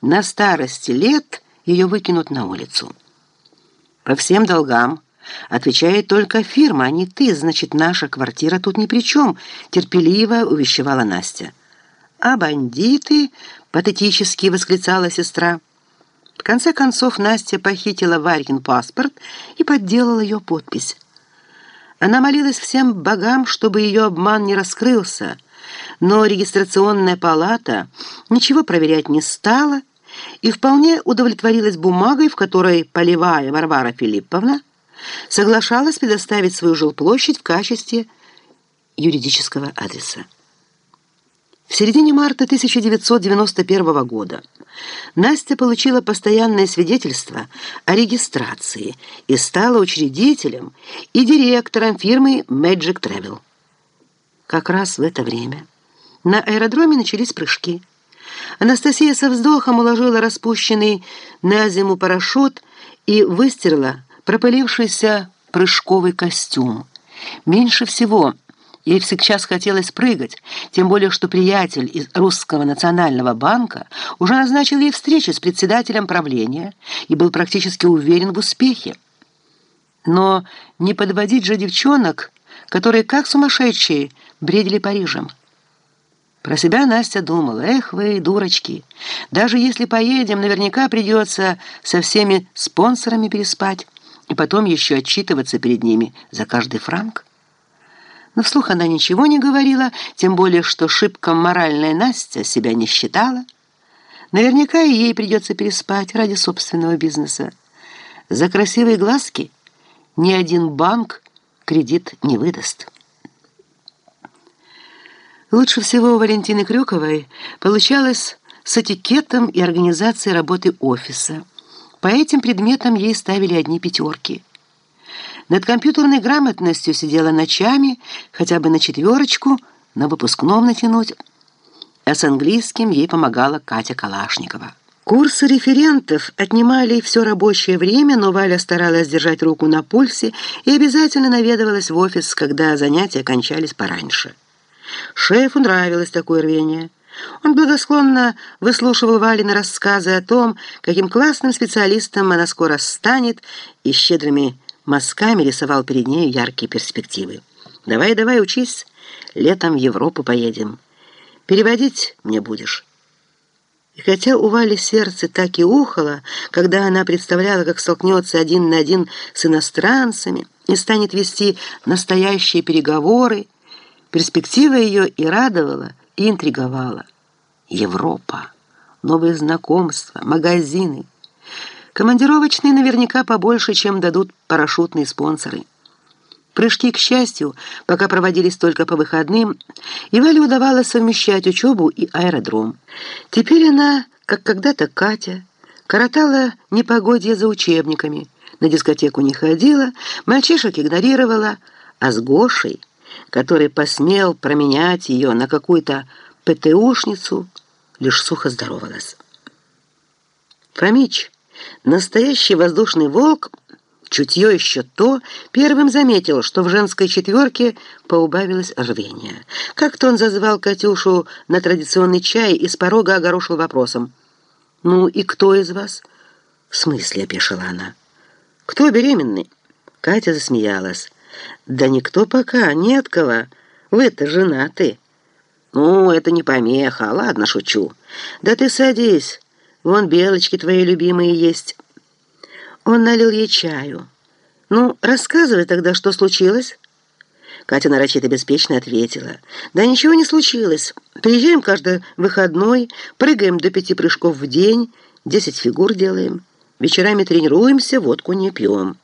на старости лет ее выкинут на улицу. По всем долгам отвечает только фирма, а не ты, значит, наша квартира тут ни при чем, терпеливо увещевала Настя. А бандиты, патетически восклицала сестра. В конце концов Настя похитила Варькин паспорт и подделала ее подпись. Она молилась всем богам, чтобы ее обман не раскрылся, но регистрационная палата ничего проверять не стала и вполне удовлетворилась бумагой, в которой полевая Варвара Филипповна соглашалась предоставить свою жилплощадь в качестве юридического адреса. В середине марта 1991 года Настя получила постоянное свидетельство о регистрации и стала учредителем и директором фирмы Magic Travel. Как раз в это время на аэродроме начались прыжки. Анастасия со вздохом уложила распущенный на зиму парашют и выстирала пропылившийся прыжковый костюм. Меньше всего – Ей сейчас хотелось прыгать, тем более что приятель из Русского национального банка уже назначил ей встречу с председателем правления и был практически уверен в успехе. Но не подводить же девчонок, которые как сумасшедшие бредили Парижем. Про себя Настя думала, эх вы, дурочки, даже если поедем, наверняка придется со всеми спонсорами переспать и потом еще отчитываться перед ними за каждый франк. Но вслух она ничего не говорила, тем более, что шибко моральная Настя себя не считала. Наверняка и ей придется переспать ради собственного бизнеса. За красивые глазки ни один банк кредит не выдаст. Лучше всего у Валентины Крюковой получалось с этикетом и организацией работы офиса. По этим предметам ей ставили одни пятерки – над компьютерной грамотностью сидела ночами, хотя бы на четверочку, на выпускном натянуть. А с английским ей помогала Катя Калашникова. Курсы референтов отнимали все рабочее время, но Валя старалась держать руку на пульсе и обязательно наведывалась в офис, когда занятия кончались пораньше. Шефу нравилось такое рвение. Он благосклонно выслушивал Валины рассказы о том, каким классным специалистом она скоро станет, и щедрыми мазками рисовал перед ней яркие перспективы. «Давай, давай, учись. Летом в Европу поедем. Переводить мне будешь». И хотя у Вали сердце так и ухало, когда она представляла, как столкнется один на один с иностранцами и станет вести настоящие переговоры, перспектива ее и радовала, и интриговала. Европа, новые знакомства, магазины — Командировочные наверняка побольше, чем дадут парашютные спонсоры. Прыжки, к счастью, пока проводились только по выходным, и Вале удавалось совмещать учебу и аэродром. Теперь она, как когда-то Катя, коротала непогодье за учебниками, на дискотеку не ходила, мальчишек игнорировала, а с Гошей, который посмел променять ее на какую-то ПТУшницу, лишь сухо здоровалась. «Фомич!» Настоящий воздушный волк, чутье еще то, первым заметил, что в женской четверке поубавилось рвение. Как-то он зазвал Катюшу на традиционный чай и с порога огорошил вопросом. «Ну и кто из вас?» «В смысле?» — опешила она. «Кто беременный?» Катя засмеялась. «Да никто пока, нет кого. Вы-то женаты». «Ну, это не помеха, ладно, шучу. Да ты садись». Вон белочки твои любимые есть». Он налил ей чаю. «Ну, рассказывай тогда, что случилось?» Катя нарочито беспечно ответила. «Да ничего не случилось. Приезжаем каждый выходной, прыгаем до пяти прыжков в день, десять фигур делаем. Вечерами тренируемся, водку не пьем».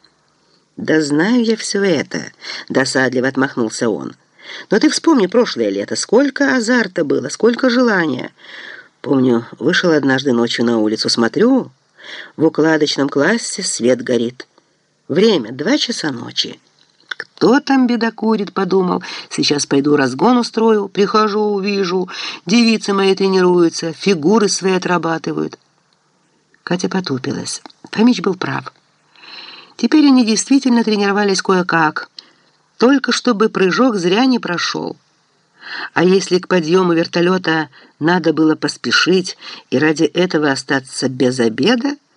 «Да знаю я все это», — досадливо отмахнулся он. «Но ты вспомни прошлое лето. Сколько азарта было, сколько желания. Помню, вышел однажды ночью на улицу, смотрю, в укладочном классе свет горит. Время два часа ночи. «Кто там бедокурит?» — подумал. «Сейчас пойду разгон устрою. Прихожу, увижу. Девицы мои тренируются, фигуры свои отрабатывают». Катя потупилась. Фомич был прав. Теперь они действительно тренировались кое-как. Только чтобы прыжок зря не прошел. А если к подъему вертолета надо было поспешить и ради этого остаться без обеда,